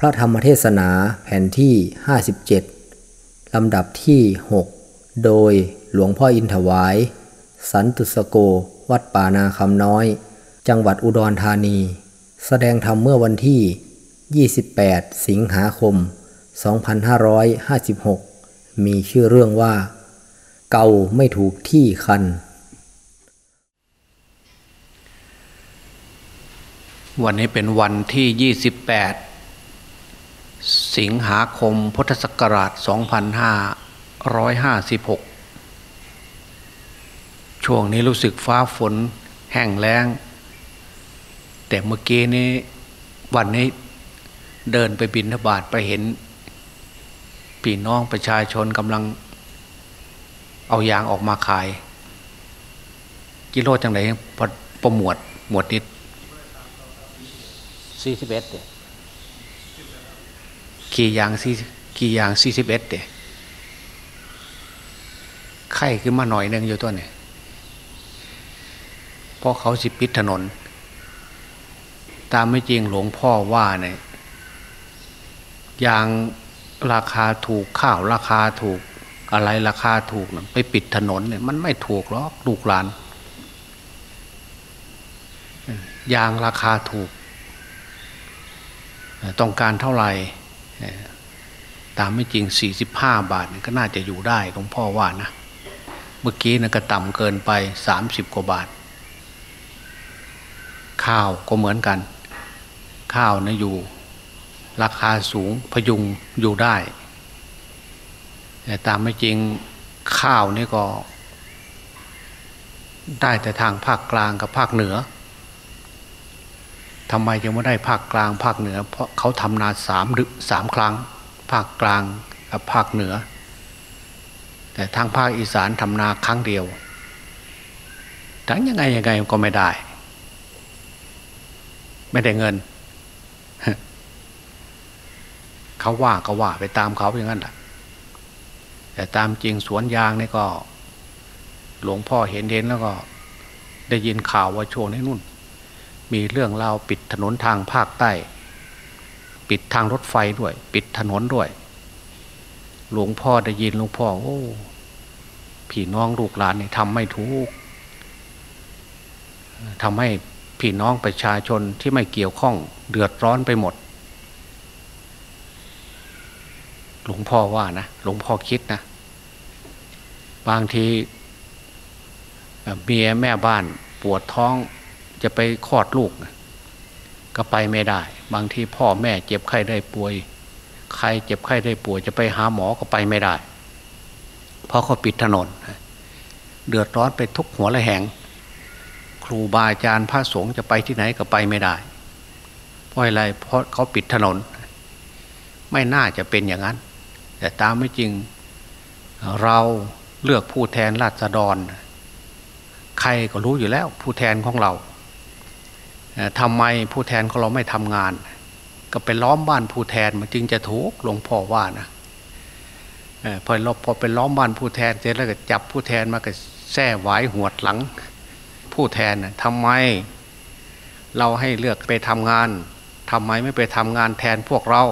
พระธรรมเทศนาแผ่นที่ 57 ลำดับที่ 6 โดยหลวงพ่ออินถวาย สันตุสโกวัดป่านาคำน้อย จังหวัดอุดรธานี แสดงธรรมเมื่อวันที่ 28 สิงหาคม 2556 มีชื่อเรื่องว่า เกาไม่ถูกที่คัน วันนี้เป็นวันที่ 28 สิงหาคมพุทธศักราช 2556 ช่วงนี้รู้สึกฟ้าฝนแห้งแล้ง แต่เมื่อกี้นี้วันนี้เดินไปบินทบาทไปเห็นพี่น้องประชาชนกำลังเอายางออกมาขาย กิโลจังไหนพอประหมวดหมวดนิดสี่สิบเอ็ดเดขี่อย่างสี่ขี่อย่างสี่สิบเอ็ดเดไข้ขึ้นมาหน่อยหนึงอยู่ตัวเนี่ยเพราะเขาสิปิดถนน ตามไม่จริงหลวงพ่อว่าเนี่ยยางราคาถูกข้าวราคาถูกอะไรราคาถูกนะไปปิดถนนเนี่ยมันไม่ถูกหรอกลูกหลานยางราคาถูก ต้องการเท่าไหร่ ตามไม่จริง 45 บาทก็น่าจะอยู่ได้หลวงพ่อว่านะ เมื่อกี้นะก็ต่ำเกินไป 30 กว่าบาท ข้าวก็เหมือนกัน ข้าวนะอยู่ ราคาสูงพยุงอยู่ได้ แต่ตามไม่จริงข้าวนี่ก็ ได้แต่ทางภาคกลางกับภาคเหนือ ทำไมยังไม่ได้ภาคกลางภาคเหนือ เพราะเขาทำนาสามดึสามครั้ง ภาคกลางกับภาคเหนือ แต่ทางภาคอีสานทำนาครั้งเดียวทั้งยังไงยังไงก็ไม่ได้ ไม่ได้เงิน เขาว่าก็ว่าไปตามเขาอย่างนั้นแหละแต่ตามจริงสวนยางนี่ก็ หลวงพ่อเห็นเห็นแล้วก็ ได้ยินข่าวว่าโชว์ในนู่น มีเรื่องราวปิดถนนทางภาคใต้ ปิดทางรถไฟด้วย ปิดถนนด้วย หลวงพ่อได้ยินหลวงพ่อโอ้พี่น้องลูกหลานนี่ทำไม่ถูกทำให้พี่น้องประชาชนที่ไม่เกี่ยวข้องเดือดร้อนไปหมด หลวงพ่อว่านะ หลวงพ่อคิดนะ บางทีเมียแม่บ้านปวดท้อง จะไปคลอดลูกก็ไปไม่ได้ บางทีพ่อแม่เจ็บไข้ได้ป่วย ใครเจ็บไข้ได้ป่วย จะไปหาหมอก็ไปไม่ได้ เพราะเขาปิดถนน เดือดร้อนไปทุกหัวละแหง ครูบาอาจารย์พระสงฆ์จะไปที่ไหนก็ไปไม่ได้ เพราะอะไรเพราะเขาปิดถนน ไม่น่าจะเป็นอย่างนั้น แต่ตามไม่จริงเราเลือกผู้แทนราษฎร ใครก็รู้อยู่แล้วผู้แทนของเรา ทำไมผู้แทนของเราไม่ทำงาน ก็ไปล้อมบ้านผู้แทนมันจึงจะถูกหลวงพ่อว่านะพอเราพอไปล้อมบ้านผู้แทนเสร็จแล้วก็จับผู้แทนมาก็แส้ไหวหัวหลัง ผู้แทนทำไม เราให้เลือกไปทำงานทำไมไม่ไปทำงานแทนพวกเรา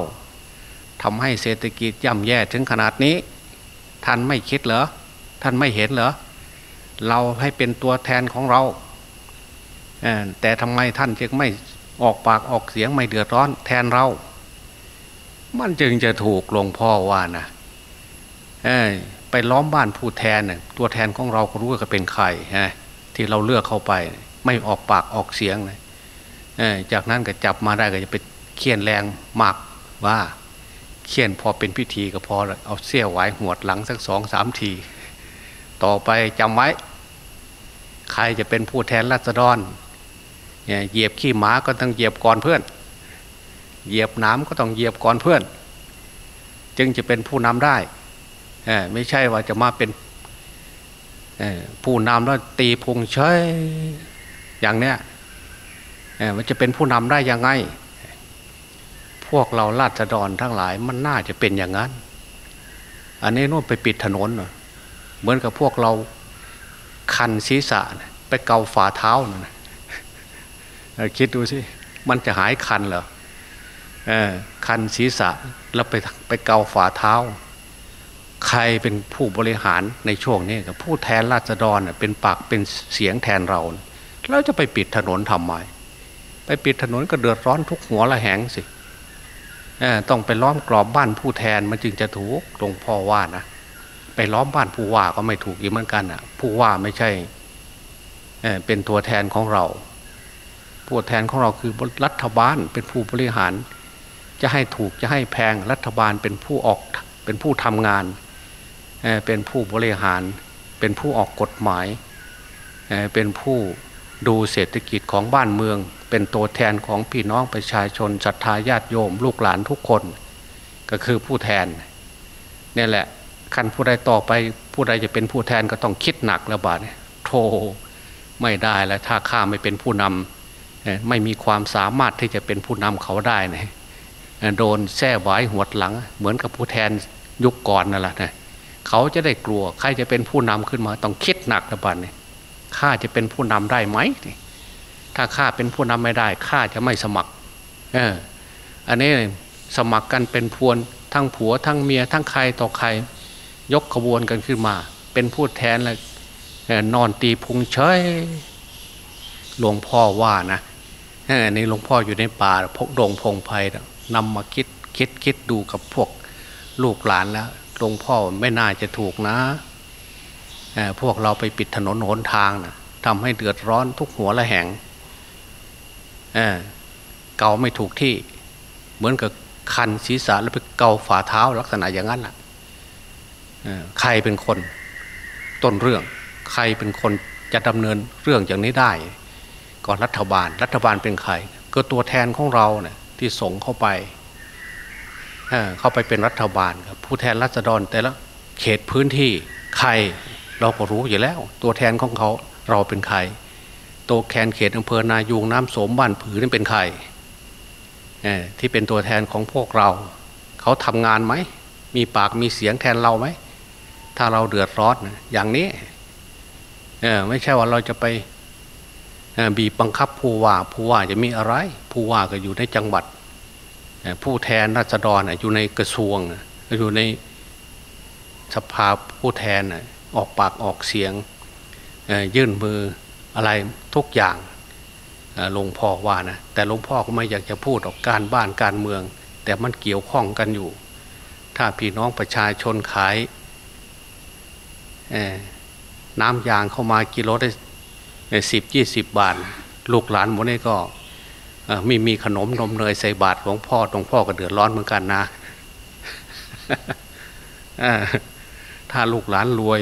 ทำให้เศรษฐกิจย่ำแย่ถึงขนาดนี้ ท่านไม่คิดเหรอท่านไม่เห็นเหรอเราให้เป็นตัวแทนของเรา แต่ทำไมท่านจึงไม่ออกปากออกเสียงไม่เดือดร้อนแทนเรา มันจึงจะถูกหลวงพ่อว่านะไปล้อมบ้านผู้แทนตัวแทนของเราก็รู้ว่าเป็นใครที่เราเลือกเข้าไป ไม่ออกปากออกเสียงเลยจากนั้นก็จับมาได้ก็จะไปเคี่ยนแรงมากว่าเคี่ยนพอเป็นพิธีก็พอเอาเสี้ยวไหวหัวดหลังสักสองสามที ต่อไปจำไว้ ใครจะเป็นผู้แทนราษฎร เหยียบขี้หมาก็ต้องเหยียบก่อนเพื่อน เหยียบน้ำก็ต้องเหยียบก่อนเพื่อน จึงจะเป็นผู้นำได้ไม่ใช่ว่าจะมาเป็นผู้นำแล้วตีพุงเฉยอย่างเนี้ยมันจะเป็นผู้นำได้ยังไง พวกเราลาดดอนทั้งหลายมันน่าจะเป็นอย่างนั้น อันนี้นู่นไปปิดถนน เหมือนกับพวกเราคันศีรษะ ไปเกาฝ่าเท้านะ คิดดูสิมันจะหายคันเหรอคันศีรษะแล้วไปไปเกาฝ่าเท้า ใครเป็นผู้บริหารในช่วงนี้กับผู้แทนราษฎรเป็นปากเป็นเสียงแทนเราแล้วจะไปปิดถนนทำไมไปปิดถนนก็เดือดร้อนทุกหัวละแหงสิต้องไปล้อมกรอบบ้านผู้แทนมันจึงจะถูกหลวงพ่อว่านะไปล้อมบ้านผู้ว่าก็ไม่ถูกอีกเหมือนกันอะ ผู้ว่าไม่ใช่เป็นตัวแทนของเรา ผู้แทนของเราคือรัฐบาลเป็นผู้บริหาร จะให้ถูกจะให้แพงรัฐบาลเป็นผู้ออกเป็นผู้ทำงาน เป็นผู้บริหาร เป็นผู้ออกกฎหมาย เป็นผู้ดูเศรษฐกิจของบ้านเมือง เป็นตัวแทนของพี่น้องประชาชนศรัทธาญาติโยม ลูกหลานทุกคน ก็คือผู้แทนนี่แหละคันผู้ใดต่อไปผู้ใดจะเป็นผู้แทนก็ต้องคิดหนักแล้วบาดโธไม่ได้แล้วถ้าข้าไม่เป็นผู้นำ ไม่มีความสามารถที่จะเป็นผู้นำเขาได้นะโดนแส้ไว้หัวหลัง เหมือนกับผู้แทนยุคก่อนนั่นแหละนะเขาจะได้กลัวใครจะเป็นผู้นำขึ้นมา ต้องคิดหนักแล้วบาดเนี่ยข้าจะเป็นผู้นำได้ไหมถ้าข้าเป็นผู้นำไม่ได้ข้าจะไม่สมัคร เออ อันนี้สมัครกันเป็นพวนทั้งผัวทั้งเมียทั้งใครต่อใคร ยกขบวนกันขึ้นมา เป็นผู้แทนเลยนอนตีพุงเฉยหลวงพ่อว่านะ นี่หลวงพ่ออยู่ในป่าพกดงพงไพ่นำมาคิดคิดคิดดูกับพวกลูกหลานแล้วหลวงพ่อไม่น่าจะถูกนะพวกเราไปปิดถนนหนทางนะทำให้เดือดร้อนทุกหัวละแห่งเเกาไม่ถูกที่ เหมือนกับคันศีรษะแล้วไปเกาฝ่าเท้าลักษณะอย่างนั้นแหละใครเป็นคนต้นเรื่อง ใครเป็นคนจะดำเนินเรื่องอย่างนี้ได้ ก่อนรัฐบาล รัฐบาลเป็นใคร ก็ตัวแทนของเราเนี่ยที่ส่งเข้าไปเข้าไปเป็นรัฐบาลครับผู้แทนรัษฎรแต่ละเขตพื้นที่ใครเราก็รู้อยู่แล้ว ตัวแทนของเขาเราเป็นใคร ตัวแทนเขตอำเภอนายูงน้ำสมบ้านผือนี่เป็นใครที่เป็นตัวแทนของพวกเรา เขาทำงานไหม มีปากมีเสียงแทนเราไหม ถ้าเราเดือดร้อนอย่างนี้ไม่ใช่ว่าเราจะไป บีบบังคับผู้ว่าผู้ว่าจะมีอะไร ผู้ว่าก็อยู่ในจังหวัด ผู้แทนราษฎรอยู่ในกระทรวงอยู่ในสภาผู้แทนออกปากออกเสียงยื่นมืออะไรทุกอย่างหลวงพ่อว่านะแต่หลวงพ่อก็ไม่อยากจะพูดออกการบ้านการเมือง แต่มันเกี่ยวข้องกันอยู่ ถ้าพี่น้องประชาชนขายน้ำยางเข้ามากิโลได้ สิบยี่สิบบาท ลูกหลานหมดนี่ก็มีมีขนมนมเนยใส่บาตรหลวงพ่อหลวงพ่อก็เดือดร้อนเหมือนกันนะถ้าลูกหลานรวย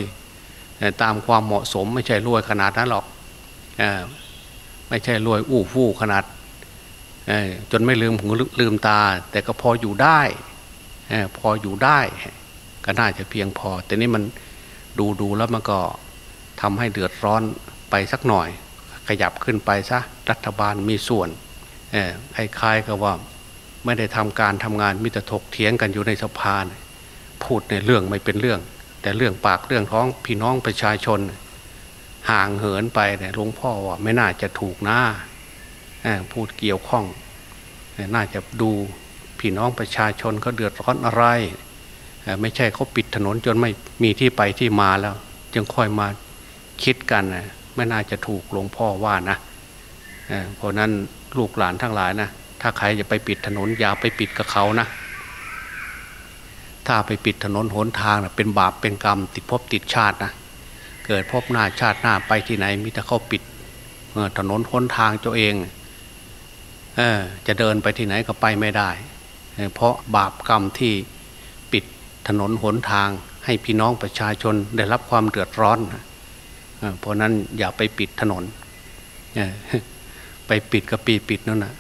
ตามความเหมาะสมไม่ใช่รวยขนาดนั้นหรอกไม่ใช่รวยอู้ฟู่ขนาดจนไม่ลืมหูลืมตา แต่ก็พออยู่ได้พออยู่ได้ ก็น่าจะเพียงพอ แต่นี่มันดูดูแล้วมันก็ทำให้เดือดร้อน ไปสักหน่อย ขยับขึ้นไปซะรัฐบาลมีส่วนคล้ายๆกับว่าไม่ได้ทำการทำงานมิตรถกเถียงกันอยู่ในสภาพูดในเรื่องไม่เป็นเรื่อง แต่เรื่องปากเรื่องท้องพี่น้องประชาชน ห่างเหินไปเนี่ยหลวงพ่อว่าไม่น่าจะถูกน้าพูดเกี่ยวข้องน่าจะดูพี่น้องประชาชนเขาเดือดร้อนอะไร ไม่ใช่เขาปิดถนนจนไม่มีที่ไปที่มาแล้ว จึงค่อยมาคิดกันนะ ไม่น่าจะถูกหลวงพ่อว่านะเพราะนั้นลูกหลานทั้งหลายนะถ้าใครจะไปปิดถนนอย่าไปปิดกับเขานะ ถ้าไปปิดถนนหนทางนะเป็นบาปเป็นกรรม ติดภพติดชาตินะเกิดพบหน้าชาติหน้าไปที่ไหนมิแต่เขาปิดถนนหนทางตัวเองเออจะเดินไปที่ไหนก็ไปไม่ได้ เพราะบาปกรรมที่ปิดถนนหนทางให้พี่น้องประชาชนได้รับความเดือดร้อน เพราะนั้นอย่าไปปิดถนน ไปปิดกับปีปิดนั่นนะ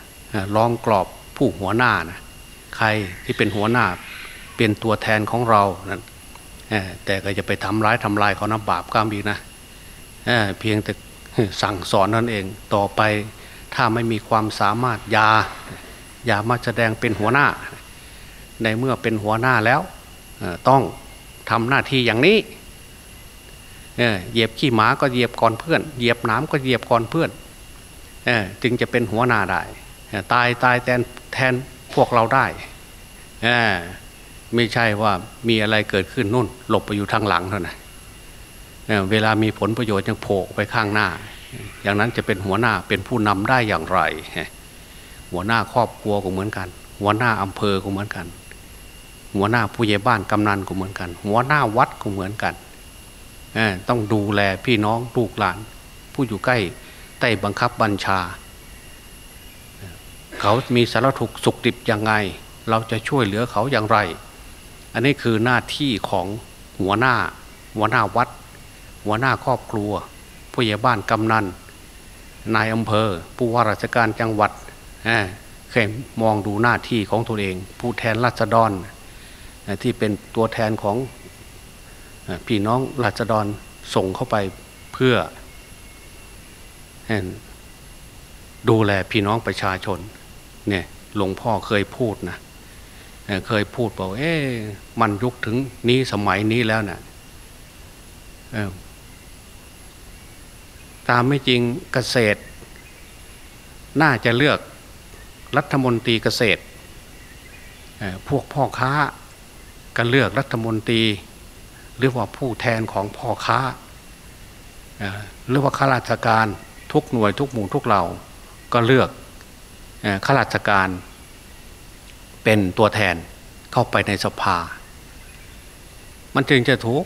ร้องกรอบผู้หัวหน้านะใครที่เป็นหัวหน้าเป็นตัวแทนของเรานั่นแต่ก็จะไปทำร้ายทำลายเขานะบาปกรรมอีกนะเพียงแต่สั่งสอนนั่นเองต่อไปถ้าไม่มีความสามารถยาอย่ามาแสดงเป็นหัวหน้า ในเมื่อเป็นหัวหน้าแล้วต้องทำหน้าที่อย่างนี้ เหยียบขี้หมาก็เหยียบก่อนเพื่อน เหยียบน้ำก็เหยียบก่อนเพื่อนจึงจะเป็นหัวหน้าได้ตายตายแทนแทนพวกเราได้ไม่ใช่ว่ามีอะไรเกิดขึ้นนู่น หลบไปอยู่ทางหลังเท่านั้นเวลามีผลประโยชน์ยังโผล่ไปข้างหน้า อย่างนั้นจะเป็นหัวหน้าเป็นผู้นำได้อย่างไร หัวหน้าครอบครัวก็เหมือนกัน หัวหน้าอำเภอก็เหมือนกัน หัวหน้าผู้ใหญ่บ้านกำนันก็เหมือนกัน หัวหน้าวัดก็เหมือนกัน ต้องดูแลพี่น้องลูกหลาน ผู้อยู่ใกล้ใต้บังคับบัญชา เขามีสารถุกสุขดิบยังไง เราจะช่วยเหลือเขาอย่างไร อันนี้คือหน้าที่ของหัวหน้า หัวหน้าวัด หัวหน้าครอบครัว ผู้ใหญ่บ้านกำนันนายอำเภอ ผู้ว่าราชการจังหวัดเคยมองดูหน้าที่ของตัวเอง ผู้แทนราษฎรที่เป็นตัวแทนของ พี่น้องราษฎรส่งเข้าไปเพื่อดูแลพี่น้องประชาชน เนี่ยหลวงพ่อเคยพูดนะเคยพูดบอกเอ๊ะมันยุคถึงนี้สมัยนี้แล้วนะ่ะตามไม่จริงเกษตร น่าจะเลือกรัฐมนตรีเกษตร พวกพ่อค้าก็เลือกรัฐมนตรี หรือว่าผู้แทนของพ่อค้าหรือว่าข้าราชการทุกหน่วยทุกหมู่ทุกเหล่าก็เลือกข้าราชการเป็นตัวแทนเข้าไปในสภา มันจึงจะถูก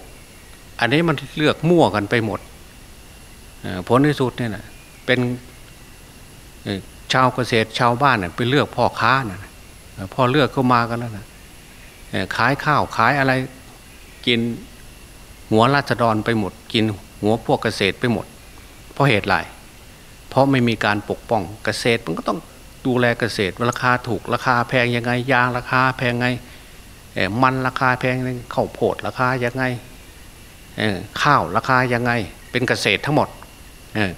อันนี้มันเลือกมั่วกันไปหมดผลที่สุดเนี่ยนะเป็นชาวเกษตรชาวบ้านเนี่ยไปเลือกพ่อค้านะพอเลือกเข้ามากันแล้วนะขายข้าวขายอะไรกิน หัวราษฎรไปหมด กินหัวพวกเกษตรไปหมด เพราะเหตุไรเพราะไม่มีการปกป้องเกษตรมันก็ต้องดูแลเกษตรราคาถูกราคาแพงยังไงยางราคาแพงไงมันราคาแพงข้าวโพดราคายังไงข้าวราคายังไง เป็นเกษตรทั้งหมด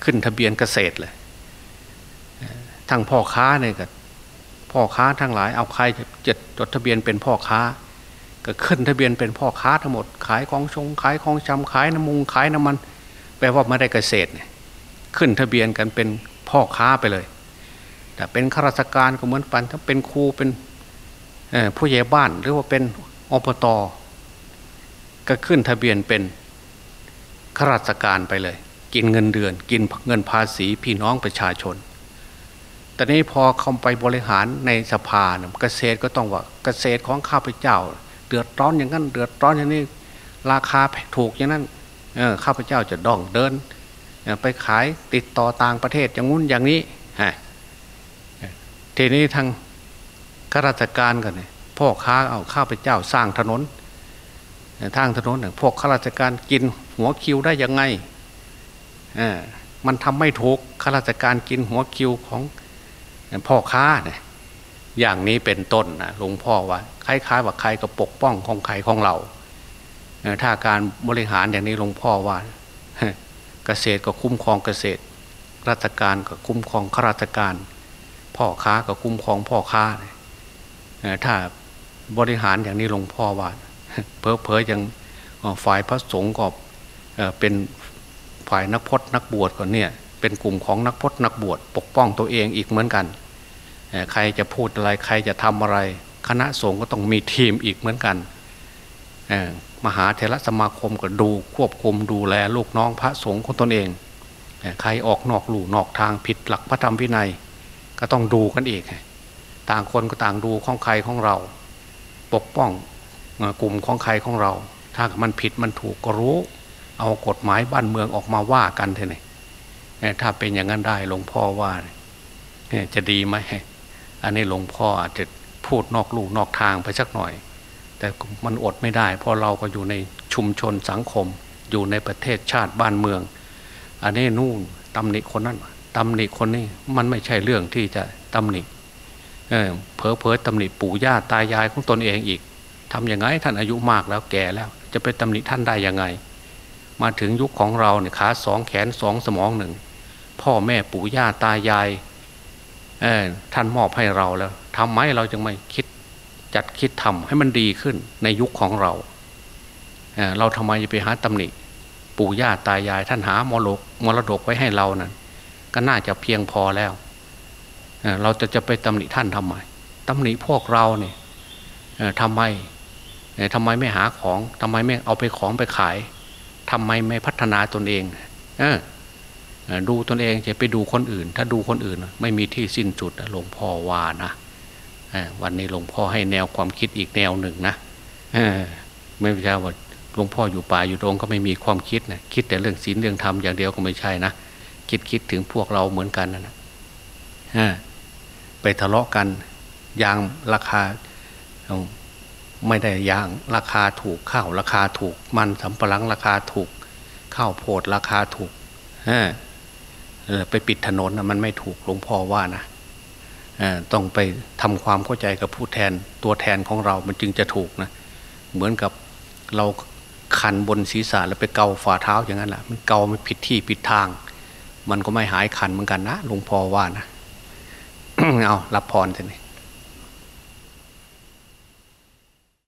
ขึ้นทะเบียนเกษตรเลยทั้งพ่อค้าเนี่ยก็พ่อค้าทั้งหลายเอาใครจะจดทะเบียนเป็นพ่อค้า ก็ขึ้นทะเบียนเป็นพ่อค้าทั้งหมด ขายของชงขายของชำขายน้ำมุงขายน้ำมัน แปลว่าไม่ได้เกษตรเนี่ยขึ้นทะเบียนกันเป็นพ่อค้าไปเลย แต่เป็นข้าราชการก็เหมือนปันถ้าเป็นครูเป็นผู้ใหญ่บ้านหรือว่าเป็นอบตก็ขึ้นทะเบียนเป็นข้าราชการไปเลย กินเงินเดือน กินเงินภาษีพี่น้องประชาชน แต่นี้พอเข้าไปบริหารในสภาเกษตรก็ต้องว่าเกษตรของข้าพเจ้า เดือดร้อนอย่างนั้น เดือดร้อนอย่างนี้ ราคาถูกอย่างนั้นข้าพเจ้าจะดองเดิน ไปขายติดต่อต่างประเทศอย่างงู้นอย่างนี้ฮะทีนี้ทางข้าราชการกันเนี่ยพ่อค้าเอาข้าพเจ้าสร้างถนนทางถนนเนี่ยพวกข้าราชการกินหัวคิวได้ยังไงมันทำไม่ถูกข้าราชการกินหัวคิวของพ่อค้าเนี่ย อย่างนี้เป็นต้นนะหลวงพ่อว่าคล้ายๆว่าใครก็ปกป้องของใครของเรา ถ้าการบริหารอย่างนี้หลวงพ่อว่าเกษตรก็คุ้มครองเกษตร ราชการก็คุ้มครองข้าราชการ พ่อค้าก็คุ้มครองพ่อค้าถ้าบริหารอย่างนี้หลวงพ่อว่าเพอเพอยังฝ่ายพระสงฆ์ก็เป็นฝ่ายนักพจนักบวชก่อนเนี่ยเป็นกลุ่มของนักพจนักบวชปกป้องตัวเองอีกเหมือนกัน ใครจะพูดอะไรใครจะทำอะไร คณะสงฆ์ก็ต้องมีทีมอีกเหมือนกันมหาเทรสมาคมก็ดูควบคุมดูแลลูกน้องพระสงฆ์ของตนเอง ใครออกนอกหลู่นอกทางผิดหลักพระธรรมวินัย ก็ต้องดูกันอีก ต่างคนก็ต่างดูของใครของเรา ปกป้องกลุ่มของใครของเรา ถ้ามันผิดมันถูกก็รู้ เอากฎหมายบ้านเมืองออกมาว่ากันเถอะถ้าเป็นอย่างนั้นได้หลวงพ่อว่าจะดีไหม อันนี้หลวงพ่ออาจจะพูดนอกลูกนอกทางไปสักหน่อย แต่มันอดไม่ได้ เพราะเราก็อยู่ในชุมชนสังคม อยู่ในประเทศชาติบ้านเมือง อันนี้นู่นตำหนิคนนั้นตำหนิคนนี้มันไม่ใช่เรื่องที่จะตำหนิเเพอเพอตำหนิปู่ย่าตายายของตนเองอีกทำยังไงท่านอายุมากแล้วแก่แล้ว จะไปตำหนิท่านได้ยังไง มาถึงยุคของเราเนี่ยขาสองแขนสองสมองหนึ่งพ่อแม่ปู่ย่าตายาย ท่านมอบให้เราแล้วทำไมเราจึงไม่คิดจัดคิดทำให้มันดีขึ้นในยุคของเราเเราทำไมจะไปหาตำหนิปู่ย่าตายาย ท่านหามรดกมรดกไว้ให้เรานั้นก็น่าจะเพียงพอแล้วเเราจะจะไปตำหนิท่านทำไมตำหนิพวกเราเนี่ยทำไมทำไมไม่หาของทำไมไม่เอาไปของไปขายทำไมไม่พัฒนาตนเอง เออ ดูตนเองจะไปดูคนอื่น ถ้าดูคนอื่น ไม่มีที่สิ้นสุดหลวงพ่อว่านะวันนี้หลวงพ่อให้แนวความคิดอีกแนวหนึ่งนะไม่ใช่ว่าหลวงพ่ออยู่ป่าอยู่ตรงก็ไม่มีความคิดนะคิดแต่เรื่องศีลเรื่องธรรมอย่างเดียวก็ไม่ใช่นะคิดคิดถึงพวกเราเหมือนกันนะไปทะเลาะกันยางราคาไม่ได้ยางราคาถูกข้าวราคาถูก มันสำปะหลังราคาถูก ข้าวโพดราคาถูก ไปปิดถนนมันไม่ถูกหลวงพ่อว่านะต้องไปทำความเข้าใจกับผู้แทนตัวแทนของเรา มันจึงจะถูกนะ เหมือนกับเราคันบนศีรษะแล้วไปเกาฝ่าเท้าอย่างนั้นแหละมันเกาไม่ผิดที่ผิดทาง มันก็ไม่หายคันเหมือนกันนะหลวงพ่อว่านะเอารับพรเถอะนี่